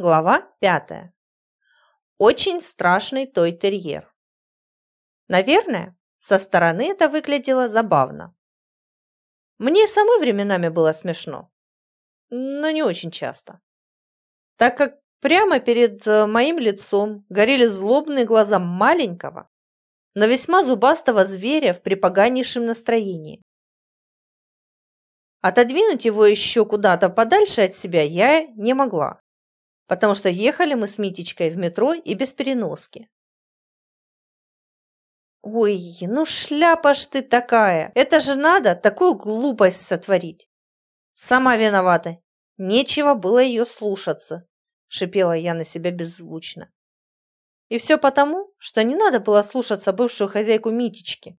Глава пятая. Очень страшный той-терьер. Наверное, со стороны это выглядело забавно. Мне самой временами было смешно, но не очень часто. Так как прямо перед э, моим лицом горели злобные глаза маленького, но весьма зубастого зверя в припоганнейшем настроении. Отодвинуть его еще куда-то подальше от себя я не могла потому что ехали мы с Митечкой в метро и без переноски. Ой, ну шляпа ж ты такая! Это же надо такую глупость сотворить! Сама виновата. Нечего было ее слушаться, шипела я на себя беззвучно. И все потому, что не надо было слушаться бывшую хозяйку Митечки,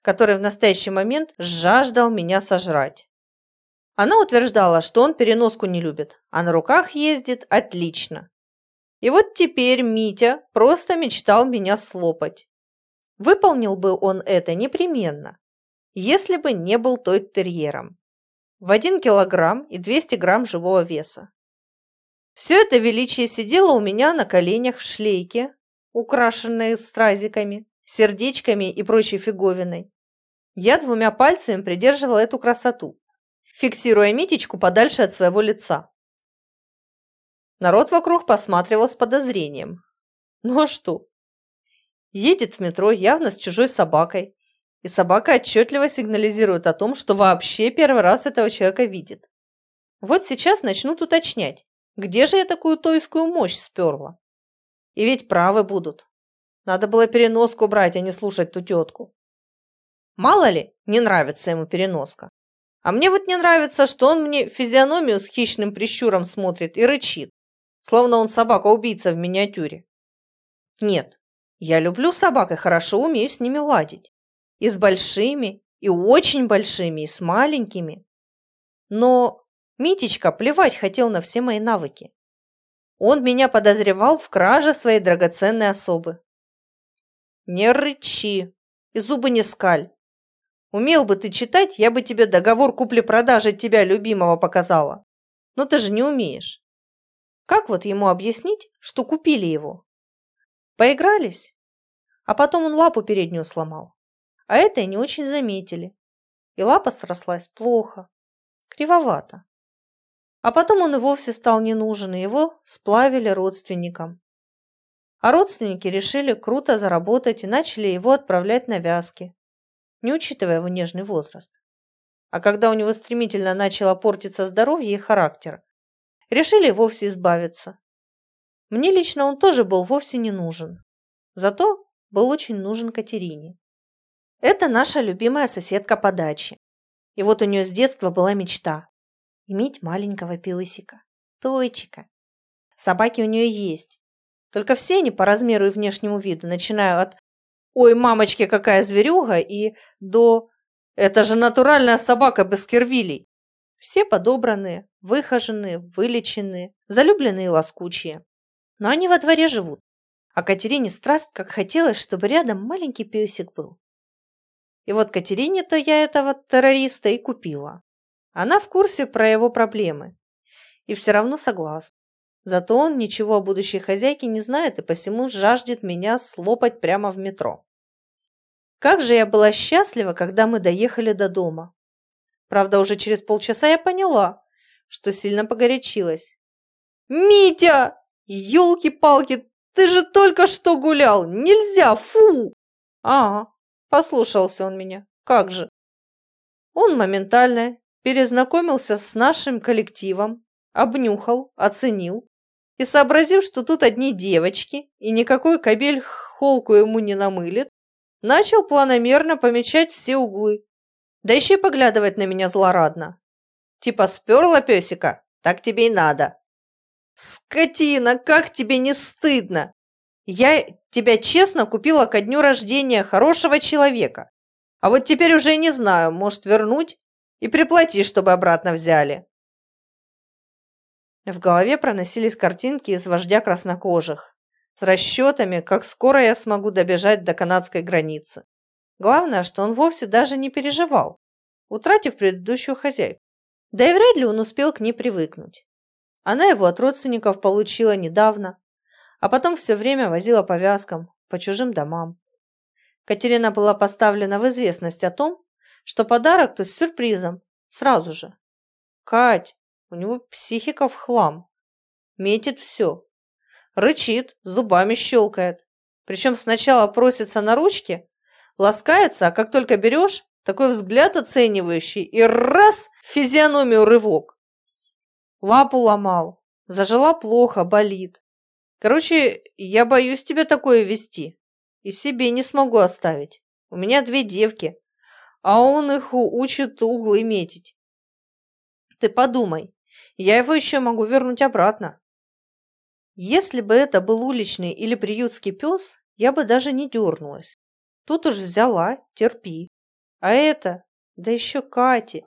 который в настоящий момент жаждал меня сожрать. Она утверждала, что он переноску не любит, а на руках ездит отлично. И вот теперь Митя просто мечтал меня слопать. Выполнил бы он это непременно, если бы не был той терьером. В один килограмм и 200 грамм живого веса. Все это величие сидело у меня на коленях в шлейке, украшенной стразиками, сердечками и прочей фиговиной. Я двумя пальцами придерживала эту красоту, фиксируя Митечку подальше от своего лица. Народ вокруг посматривал с подозрением. Ну а что? Едет в метро явно с чужой собакой, и собака отчетливо сигнализирует о том, что вообще первый раз этого человека видит. Вот сейчас начнут уточнять, где же я такую тойскую мощь сперла. И ведь правы будут. Надо было переноску брать, а не слушать ту тетку. Мало ли, не нравится ему переноска. А мне вот не нравится, что он мне физиономию с хищным прищуром смотрит и рычит, словно он собака-убийца в миниатюре. Нет, я люблю собак и хорошо умею с ними ладить. И с большими, и очень большими, и с маленькими. Но Митечка плевать хотел на все мои навыки. Он меня подозревал в краже своей драгоценной особы. Не рычи и зубы не скаль. Умел бы ты читать, я бы тебе договор купли-продажи тебя любимого показала. Но ты же не умеешь. Как вот ему объяснить, что купили его? Поигрались, а потом он лапу переднюю сломал. А это и не очень заметили. И лапа срослась плохо, кривовато. А потом он и вовсе стал не нужен, и его сплавили родственникам. А родственники решили круто заработать и начали его отправлять на вязки не учитывая его нежный возраст. А когда у него стремительно начало портиться здоровье и характер, решили вовсе избавиться. Мне лично он тоже был вовсе не нужен. Зато был очень нужен Катерине. Это наша любимая соседка по даче. И вот у нее с детства была мечта – иметь маленького песика, тойчика. Собаки у нее есть. Только все они по размеру и внешнему виду, начиная от «Ой, мамочки, какая зверюга!» и до «Это же натуральная собака Баскервилей!» Все подобранные, выхоженные, вылеченные, залюбленные лоскучие. Но они во дворе живут. А Катерине страсть как хотелось, чтобы рядом маленький песик был. И вот Катерине-то я этого террориста и купила. Она в курсе про его проблемы. И все равно согласна. Зато он ничего о будущей хозяйке не знает и посему жаждет меня слопать прямо в метро. Как же я была счастлива, когда мы доехали до дома. Правда, уже через полчаса я поняла, что сильно погорячилась. «Митя! Елки-палки, ты же только что гулял! Нельзя! Фу!» «Ага, послушался он меня. Как же!» Он моментально перезнакомился с нашим коллективом, обнюхал, оценил и, сообразив, что тут одни девочки и никакой кобель холку ему не намылит, начал планомерно помечать все углы, да еще и поглядывать на меня злорадно. Типа сперла песика, так тебе и надо. Скотина, как тебе не стыдно? Я тебя честно купила ко дню рождения хорошего человека. А вот теперь уже не знаю, может вернуть и приплати, чтобы обратно взяли. В голове проносились картинки из вождя краснокожих с расчетами, как скоро я смогу добежать до канадской границы. Главное, что он вовсе даже не переживал, утратив предыдущую хозяйку. Да и вряд ли он успел к ней привыкнуть. Она его от родственников получила недавно, а потом все время возила по вязкам, по чужим домам. Катерина была поставлена в известность о том, что подарок-то с сюрпризом, сразу же. Кать, у него психика в хлам. Метит все. Рычит, зубами щелкает. Причем сначала просится на ручки, ласкается, а как только берешь, такой взгляд оценивающий и раз физиономию рывок. Лапу ломал, зажила плохо, болит. Короче, я боюсь тебе такое вести и себе не смогу оставить. У меня две девки, а он их учит углы метить. Ты подумай, я его еще могу вернуть обратно. Если бы это был уличный или приютский пес, я бы даже не дернулась. Тут уж взяла, терпи. А это, да еще Кате.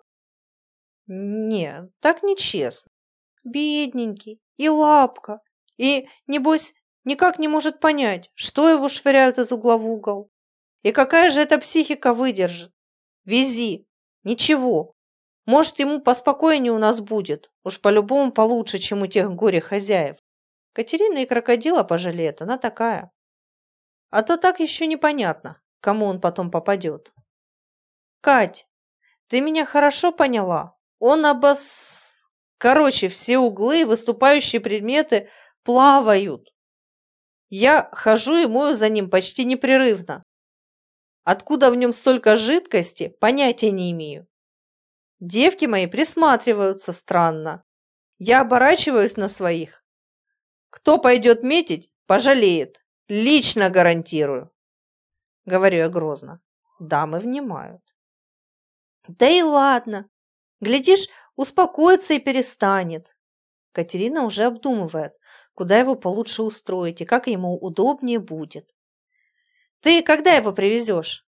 Не, так нечестно. Бедненький, и лапка, и, небось, никак не может понять, что его швыряют из угла в угол. И какая же эта психика выдержит? Вези. Ничего. Может, ему поспокойнее у нас будет. Уж по-любому получше, чем у тех горе-хозяев. Катерина и крокодила пожалеет, она такая. А то так еще непонятно, кому он потом попадет. Кать, ты меня хорошо поняла? Он обос... Короче, все углы и выступающие предметы плавают. Я хожу и мою за ним почти непрерывно. Откуда в нем столько жидкости, понятия не имею. Девки мои присматриваются странно. Я оборачиваюсь на своих. Кто пойдет метить, пожалеет. Лично гарантирую. Говорю я грозно. Дамы внимают. Да и ладно. Глядишь, успокоится и перестанет. Катерина уже обдумывает, куда его получше устроить и как ему удобнее будет. Ты когда его привезешь?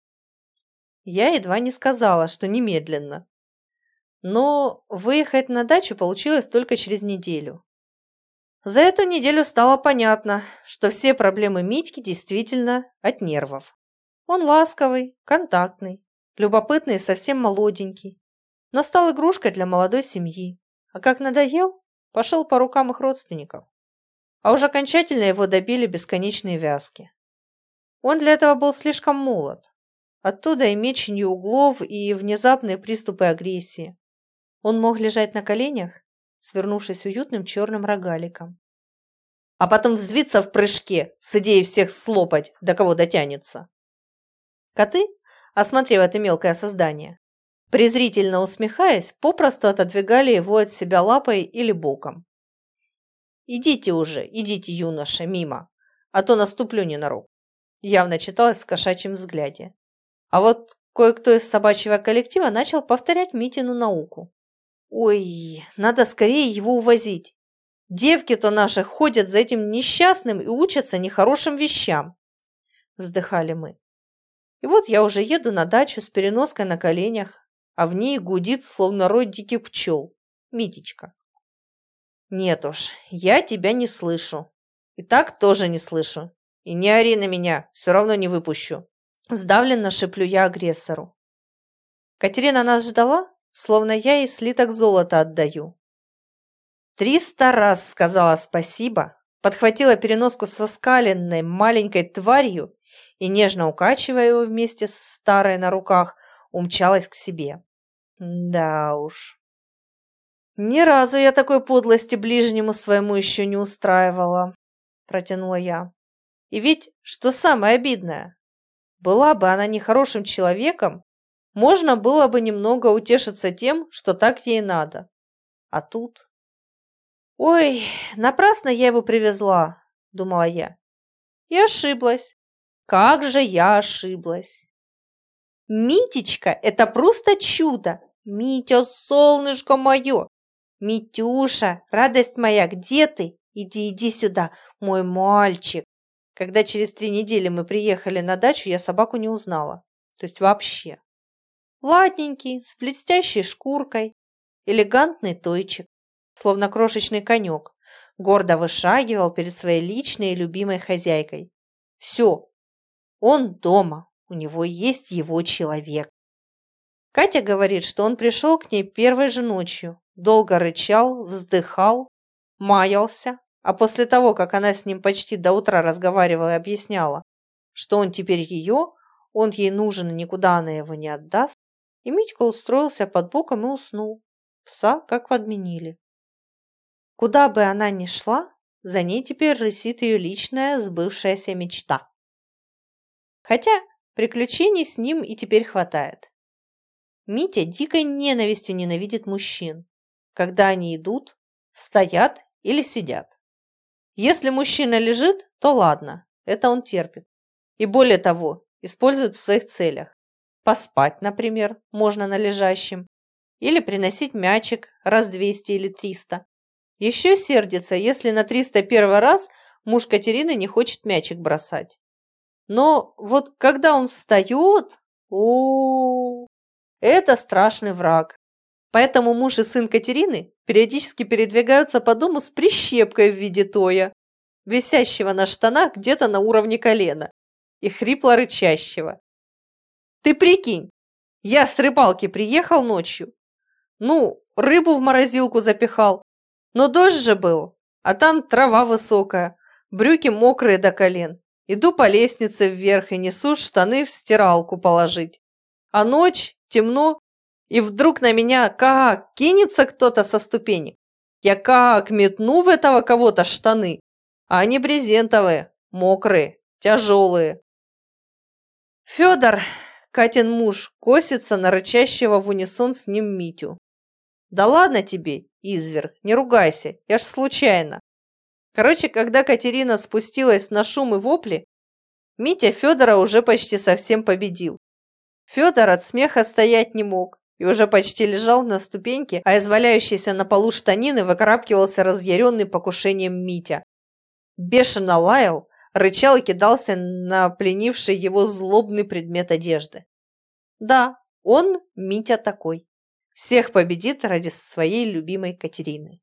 Я едва не сказала, что немедленно. Но выехать на дачу получилось только через неделю. За эту неделю стало понятно, что все проблемы Митьки действительно от нервов. Он ласковый, контактный, любопытный и совсем молоденький, но стал игрушкой для молодой семьи. А как надоел, пошел по рукам их родственников а уж окончательно его добили бесконечные вязки. Он для этого был слишком молод. Оттуда и меченье углов, и внезапные приступы агрессии. Он мог лежать на коленях, свернувшись уютным черным рогаликом. А потом взвиться в прыжке, с идеей всех слопать, до кого дотянется. Коты, осмотрев это мелкое создание, презрительно усмехаясь, попросту отодвигали его от себя лапой или боком. «Идите уже, идите, юноша, мимо, а то наступлю ненарок», явно читалось в кошачьем взгляде. А вот кое-кто из собачьего коллектива начал повторять Митину науку. «Ой, надо скорее его увозить. Девки-то наши ходят за этим несчастным и учатся нехорошим вещам», вздыхали мы. И вот я уже еду на дачу с переноской на коленях, а в ней гудит, словно рой диких пчел, Митечка. Нет уж, я тебя не слышу. И так тоже не слышу. И не ори на меня, все равно не выпущу. Сдавленно шеплю я агрессору. Катерина нас ждала, словно я ей слиток золота отдаю. Триста раз сказала спасибо, подхватила переноску со скаленной маленькой тварью и, нежно укачивая его вместе с старой на руках, умчалась к себе. Да уж. «Ни разу я такой подлости ближнему своему еще не устраивала», – протянула я. «И ведь, что самое обидное, была бы она нехорошим человеком, можно было бы немного утешиться тем, что так ей надо. А тут... «Ой, напрасно я его привезла», – думала я. И ошиблась. Как же я ошиблась. Митечка – это просто чудо. Митя, солнышко мое, «Митюша, радость моя, где ты? Иди, иди сюда, мой мальчик!» Когда через три недели мы приехали на дачу, я собаку не узнала. То есть вообще. Ладненький, с блестящей шкуркой, элегантный тойчик, словно крошечный конек, гордо вышагивал перед своей личной и любимой хозяйкой. Все, он дома, у него есть его человек. Катя говорит, что он пришел к ней первой же ночью, долго рычал, вздыхал, маялся, а после того, как она с ним почти до утра разговаривала и объясняла, что он теперь ее, он ей нужен и никуда она его не отдаст, и Митька устроился под боком и уснул. Пса как подменили. Куда бы она ни шла, за ней теперь рысит ее личная сбывшаяся мечта. Хотя приключений с ним и теперь хватает. Митя дикой ненавистью ненавидит мужчин, когда они идут, стоят или сидят. Если мужчина лежит, то ладно, это он терпит. И более того, использует в своих целях. Поспать, например, можно на лежащем. Или приносить мячик раз 200 или 300. Еще сердится, если на 301 раз муж Катерины не хочет мячик бросать. Но вот когда он встает, о, -о, -о это страшный враг. Поэтому муж и сын Катерины периодически передвигаются по дому с прищепкой в виде тоя, висящего на штанах где-то на уровне колена, и хрипло рычащего. Ты прикинь, я с рыбалки приехал ночью. Ну, рыбу в морозилку запихал. Но дождь же был, а там трава высокая, брюки мокрые до колен. Иду по лестнице вверх и несу штаны в стиралку положить. А ночь, темно, и вдруг на меня как кинется кто-то со ступенек. Я как метну в этого кого-то штаны, а они брезентовые, мокрые, тяжелые. Федор, Катин муж, косится на рычащего в унисон с ним Митю. Да ладно тебе, изверг, не ругайся, я ж случайно. Короче, когда Катерина спустилась на шум и вопли, Митя Федора уже почти совсем победил. Федор от смеха стоять не мог и уже почти лежал на ступеньке, а из валяющейся на полу штанины выкарабкивался разъяренный покушением Митя. Бешено лаял, рычал и кидался на пленивший его злобный предмет одежды. Да, он, Митя, такой. Всех победит ради своей любимой Катерины.